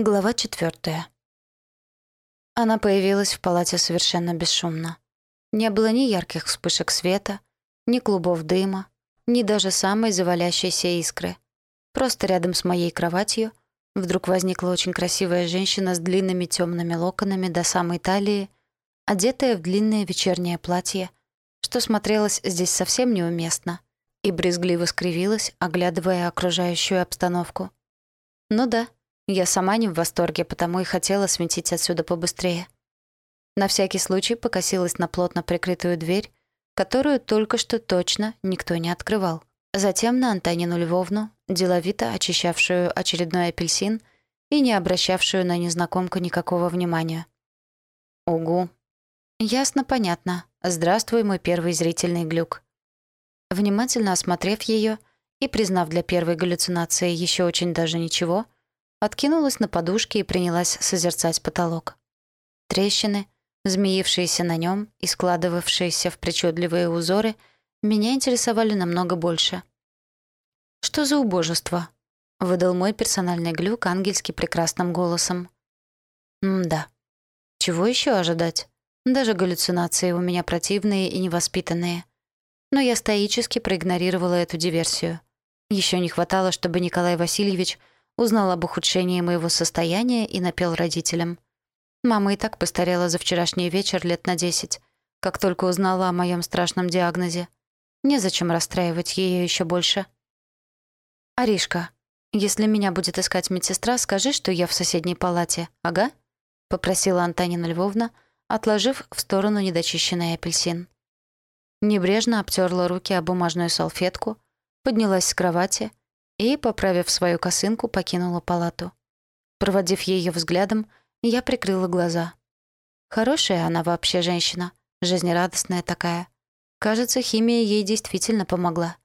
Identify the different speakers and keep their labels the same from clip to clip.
Speaker 1: Глава четвертая. Она появилась в палате совершенно бесшумно. Не было ни ярких вспышек света, ни клубов дыма, ни даже самой завалящейся искры. Просто рядом с моей кроватью вдруг возникла очень красивая женщина с длинными темными локонами до самой талии, одетая в длинное вечернее платье, что смотрелось здесь совсем неуместно, и брезгливо скривилась, оглядывая окружающую обстановку. Ну да, я сама не в восторге, потому и хотела сметить отсюда побыстрее. На всякий случай покосилась на плотно прикрытую дверь, которую только что точно никто не открывал. Затем на Антонину Львовну, деловито очищавшую очередной апельсин и не обращавшую на незнакомку никакого внимания. «Угу». «Ясно, понятно. Здравствуй, мой первый зрительный глюк». Внимательно осмотрев ее и признав для первой галлюцинации еще очень даже ничего — откинулась на подушке и принялась созерцать потолок. Трещины, змеившиеся на нем и складывавшиеся в причудливые узоры, меня интересовали намного больше. «Что за убожество?» — выдал мой персональный глюк ангельски прекрасным голосом. «М-да. Чего еще ожидать? Даже галлюцинации у меня противные и невоспитанные. Но я стоически проигнорировала эту диверсию. Еще не хватало, чтобы Николай Васильевич — Узнал об ухудшении моего состояния и напел родителям. Мама и так постарела за вчерашний вечер лет на десять, как только узнала о моем страшном диагнозе. Незачем расстраивать ее еще больше. «Аришка, если меня будет искать медсестра, скажи, что я в соседней палате, ага?» — попросила Антонина Львовна, отложив в сторону недочищенный апельсин. Небрежно обтерла руки о бумажную салфетку, поднялась с кровати и, поправив свою косынку, покинула палату. Проводив ее взглядом, я прикрыла глаза. Хорошая она вообще женщина, жизнерадостная такая. Кажется, химия ей действительно помогла.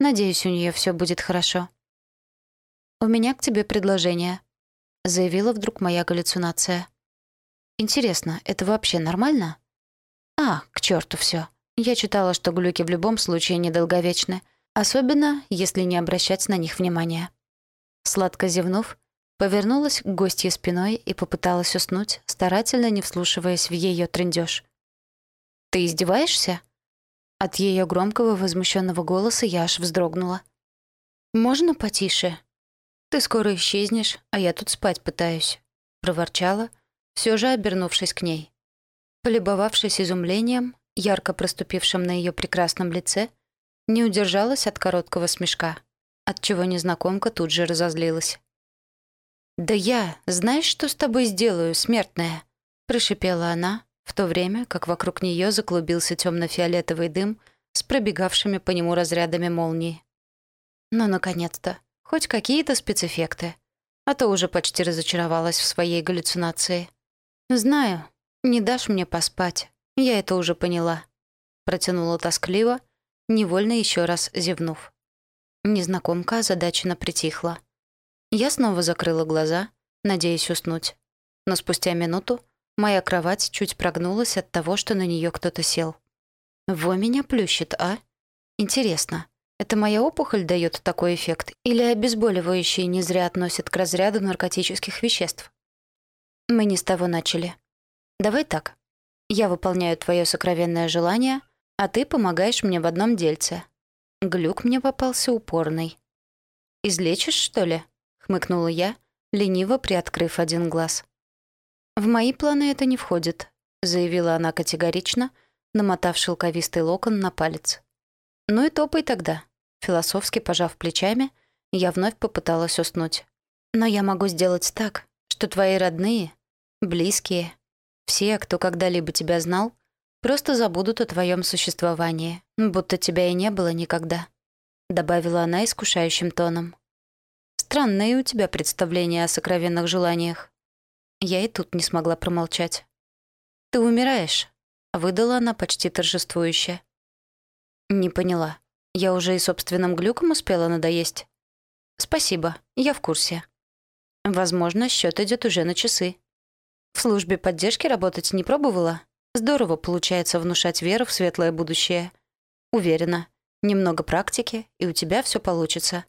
Speaker 1: Надеюсь, у нее все будет хорошо. «У меня к тебе предложение», — заявила вдруг моя галлюцинация. «Интересно, это вообще нормально?» «А, к черту все. Я читала, что глюки в любом случае недолговечны, Особенно, если не обращать на них внимания. Сладко зевнув, повернулась к гостье спиной и попыталась уснуть, старательно не вслушиваясь в ее трындеж. «Ты издеваешься?» От ее громкого возмущенного голоса я аж вздрогнула. «Можно потише? Ты скоро исчезнешь, а я тут спать пытаюсь», — проворчала, все же обернувшись к ней. Полюбовавшись изумлением, ярко проступившим на ее прекрасном лице, — не удержалась от короткого смешка, отчего незнакомка тут же разозлилась. «Да я, знаешь, что с тобой сделаю, смертная?» — прошипела она, в то время как вокруг нее заклубился темно-фиолетовый дым с пробегавшими по нему разрядами молнии. «Ну, наконец-то, хоть какие-то спецэффекты, а то уже почти разочаровалась в своей галлюцинации. Знаю, не дашь мне поспать, я это уже поняла», — протянула тоскливо, — невольно еще раз зевнув. Незнакомка озадаченно притихла. Я снова закрыла глаза, надеясь уснуть. Но спустя минуту моя кровать чуть прогнулась от того, что на нее кто-то сел. «Во меня плющит, а? Интересно, это моя опухоль дает такой эффект или обезболивающие не зря относят к разряду наркотических веществ? Мы не с того начали. Давай так. Я выполняю твое сокровенное желание — а ты помогаешь мне в одном дельце. Глюк мне попался упорный. «Излечишь, что ли?» — хмыкнула я, лениво приоткрыв один глаз. «В мои планы это не входит», — заявила она категорично, намотав шелковистый локон на палец. «Ну и топай тогда», — философски пожав плечами, я вновь попыталась уснуть. «Но я могу сделать так, что твои родные, близкие, все, кто когда-либо тебя знал, Просто забудут о твоем существовании, будто тебя и не было никогда», — добавила она искушающим тоном. «Странное у тебя представление о сокровенных желаниях». Я и тут не смогла промолчать. «Ты умираешь», — выдала она почти торжествующе. «Не поняла. Я уже и собственным глюком успела надоесть?» «Спасибо, я в курсе». «Возможно, счет идет уже на часы». «В службе поддержки работать не пробовала?» Здорово получается внушать веру в светлое будущее. Уверена, немного практики, и у тебя все получится.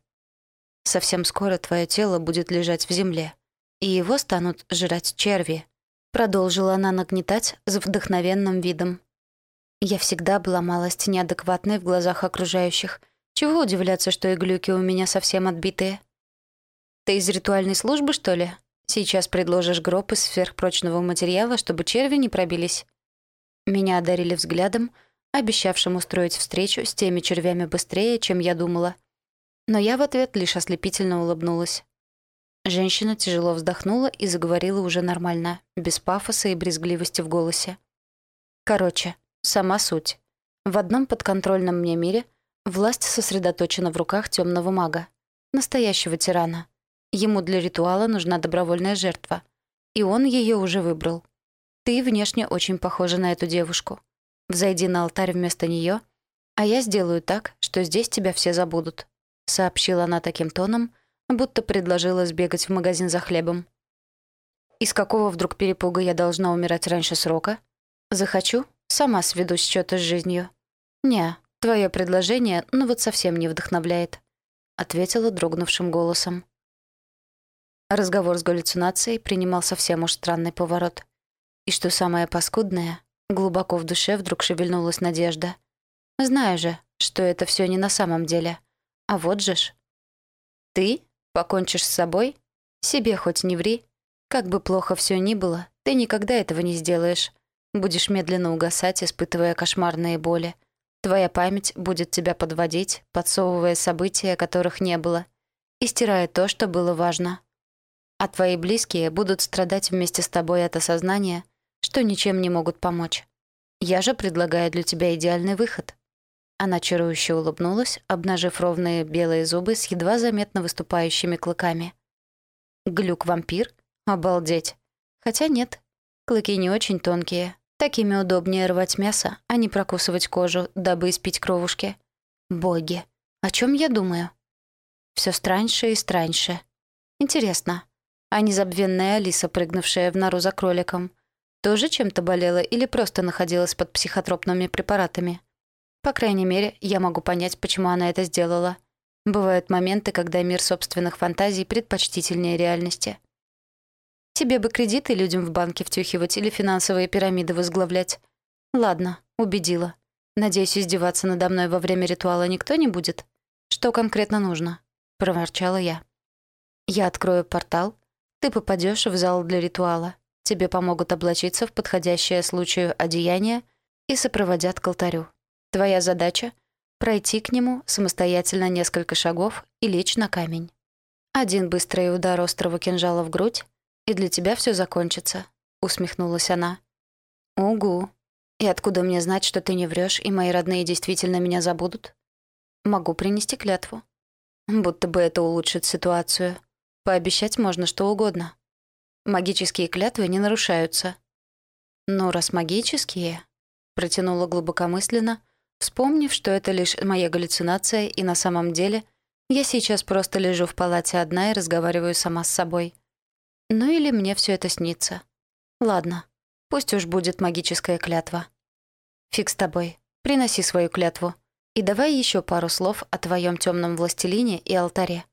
Speaker 1: Совсем скоро твое тело будет лежать в земле, и его станут жрать черви. Продолжила она нагнетать с вдохновенным видом. Я всегда была малость неадекватной в глазах окружающих. Чего удивляться, что и глюки у меня совсем отбитые. «Ты из ритуальной службы, что ли? Сейчас предложишь гроб из сверхпрочного материала, чтобы черви не пробились». Меня одарили взглядом, обещавшим устроить встречу с теми червями быстрее, чем я думала. Но я в ответ лишь ослепительно улыбнулась. Женщина тяжело вздохнула и заговорила уже нормально, без пафоса и брезгливости в голосе. Короче, сама суть. В одном подконтрольном мне мире власть сосредоточена в руках темного мага, настоящего тирана. Ему для ритуала нужна добровольная жертва. И он ее уже выбрал. Ты внешне очень похожа на эту девушку. Взойди на алтарь вместо нее, а я сделаю так, что здесь тебя все забудут», — сообщила она таким тоном, будто предложила сбегать в магазин за хлебом. «Из какого вдруг перепуга я должна умирать раньше срока? Захочу, сама сведу счеты с жизнью. Не, твое предложение, ну вот совсем не вдохновляет», — ответила дрогнувшим голосом. Разговор с галлюцинацией принимал совсем уж странный поворот. И что самое паскудное, глубоко в душе вдруг шевельнулась надежда. Знаю же, что это все не на самом деле. А вот же ж. Ты покончишь с собой? Себе хоть не ври. Как бы плохо все ни было, ты никогда этого не сделаешь. Будешь медленно угасать, испытывая кошмарные боли. Твоя память будет тебя подводить, подсовывая события, которых не было, и стирая то, что было важно. А твои близкие будут страдать вместе с тобой от осознания, что ничем не могут помочь. Я же предлагаю для тебя идеальный выход». Она чарующе улыбнулась, обнажив ровные белые зубы с едва заметно выступающими клыками. «Глюк-вампир? Обалдеть! Хотя нет, клыки не очень тонкие. Такими удобнее рвать мясо, а не прокусывать кожу, дабы испить кровушки. Боги, о чем я думаю? Все страньше и страньше. Интересно, а незабвенная Алиса, прыгнувшая в нору за кроликом — тоже чем-то болела или просто находилась под психотропными препаратами. По крайней мере, я могу понять, почему она это сделала. Бывают моменты, когда мир собственных фантазий предпочтительнее реальности. Тебе бы кредиты людям в банке втюхивать или финансовые пирамиды возглавлять. Ладно, убедила. Надеюсь, издеваться надо мной во время ритуала никто не будет? Что конкретно нужно? Проворчала я. Я открою портал, ты попадешь в зал для ритуала. Тебе помогут облачиться в подходящее случаю одеяние и сопроводят к алтарю. Твоя задача — пройти к нему самостоятельно несколько шагов и лечь на камень. Один быстрый удар острого кинжала в грудь, и для тебя все закончится», — усмехнулась она. «Угу. И откуда мне знать, что ты не врешь, и мои родные действительно меня забудут? Могу принести клятву. Будто бы это улучшит ситуацию. Пообещать можно что угодно. Магические клятвы не нарушаются. Но раз магические, протянула глубокомысленно, вспомнив, что это лишь моя галлюцинация, и на самом деле я сейчас просто лежу в палате одна и разговариваю сама с собой. Ну или мне все это снится. Ладно, пусть уж будет магическая клятва. Фиг с тобой, приноси свою клятву. И давай еще пару слов о твоем темном властелине и алтаре.